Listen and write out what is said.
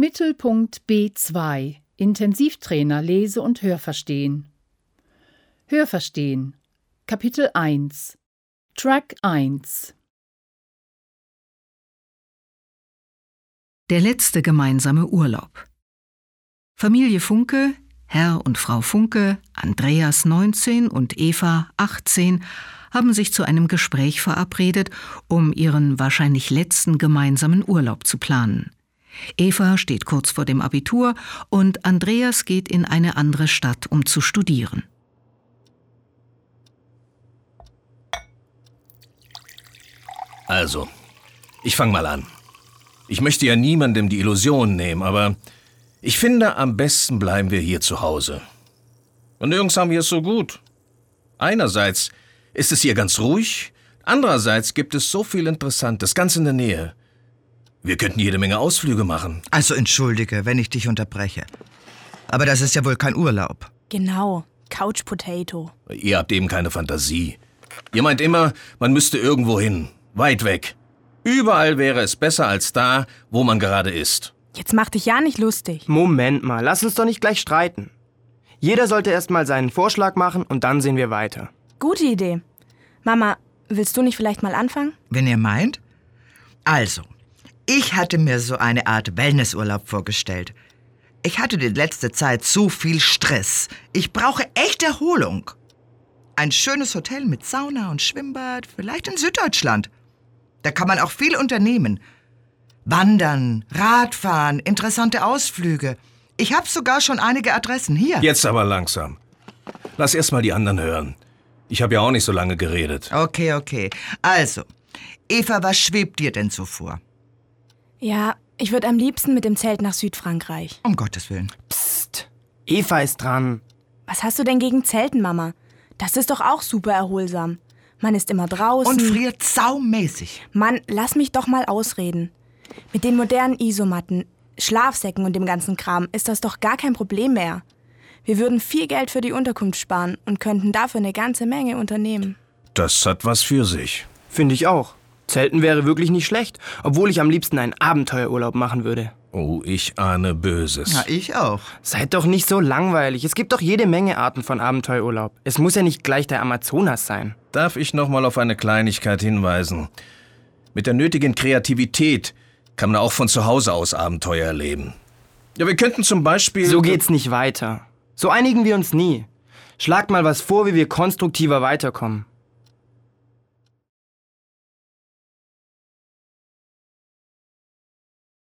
Mittelpunkt B2 Intensivtrainer Lese- und Hörverstehen. Hörverstehen. Kapitel 1 Track 1 Der letzte gemeinsame Urlaub. Familie Funke, Herr und Frau Funke, Andreas 19 und Eva 18 haben sich zu einem Gespräch verabredet, um ihren wahrscheinlich letzten gemeinsamen Urlaub zu planen. Eva steht kurz vor dem Abitur und Andreas geht in eine andere Stadt, um zu studieren. Also, ich fange mal an. Ich möchte ja niemandem die Illusion nehmen, aber ich finde, am besten bleiben wir hier zu Hause. Und nirgends haben wir es so gut. Einerseits ist es hier ganz ruhig, andererseits gibt es so viel Interessantes ganz in der Nähe. Wir könnten jede Menge Ausflüge machen. Also entschuldige, wenn ich dich unterbreche. Aber das ist ja wohl kein Urlaub. Genau, Couch Potato. Ihr habt eben keine Fantasie. Ihr meint immer, man müsste irgendwo hin, weit weg. Überall wäre es besser als da, wo man gerade ist. Jetzt mach dich ja nicht lustig. Moment mal, lass uns doch nicht gleich streiten. Jeder sollte erst mal seinen Vorschlag machen und dann sehen wir weiter. Gute Idee. Mama, willst du nicht vielleicht mal anfangen? Wenn ihr meint. Also, ich hatte mir so eine Art Wellnessurlaub vorgestellt. Ich hatte die letzte Zeit so viel Stress. Ich brauche echt Erholung. Ein schönes Hotel mit Sauna und Schwimmbad, vielleicht in Süddeutschland. Da kann man auch viel unternehmen. Wandern, Radfahren, interessante Ausflüge. Ich habe sogar schon einige Adressen hier. Jetzt aber langsam. Lass erst mal die anderen hören. Ich habe ja auch nicht so lange geredet. Okay, okay. Also, Eva, was schwebt dir denn so vor? Ja, ich würde am liebsten mit dem Zelt nach Südfrankreich. Um Gottes Willen. Psst, Eva ist dran. Was hast du denn gegen Zelten, Mama? Das ist doch auch super erholsam. Man ist immer draußen. Und friert saumäßig. Mann, lass mich doch mal ausreden. Mit den modernen Isomatten, Schlafsäcken und dem ganzen Kram ist das doch gar kein Problem mehr. Wir würden viel Geld für die Unterkunft sparen und könnten dafür eine ganze Menge unternehmen. Das hat was für sich. Finde ich auch. Zelten wäre wirklich nicht schlecht, obwohl ich am liebsten einen Abenteuerurlaub machen würde. Oh, ich ahne Böses. Na, ich auch. Seid doch nicht so langweilig. Es gibt doch jede Menge Arten von Abenteuerurlaub. Es muss ja nicht gleich der Amazonas sein. Darf ich noch mal auf eine Kleinigkeit hinweisen? Mit der nötigen Kreativität kann man auch von zu Hause aus Abenteuer erleben. Ja, wir könnten zum Beispiel. So geht's nicht weiter. So einigen wir uns nie. Schlagt mal was vor, wie wir konstruktiver weiterkommen.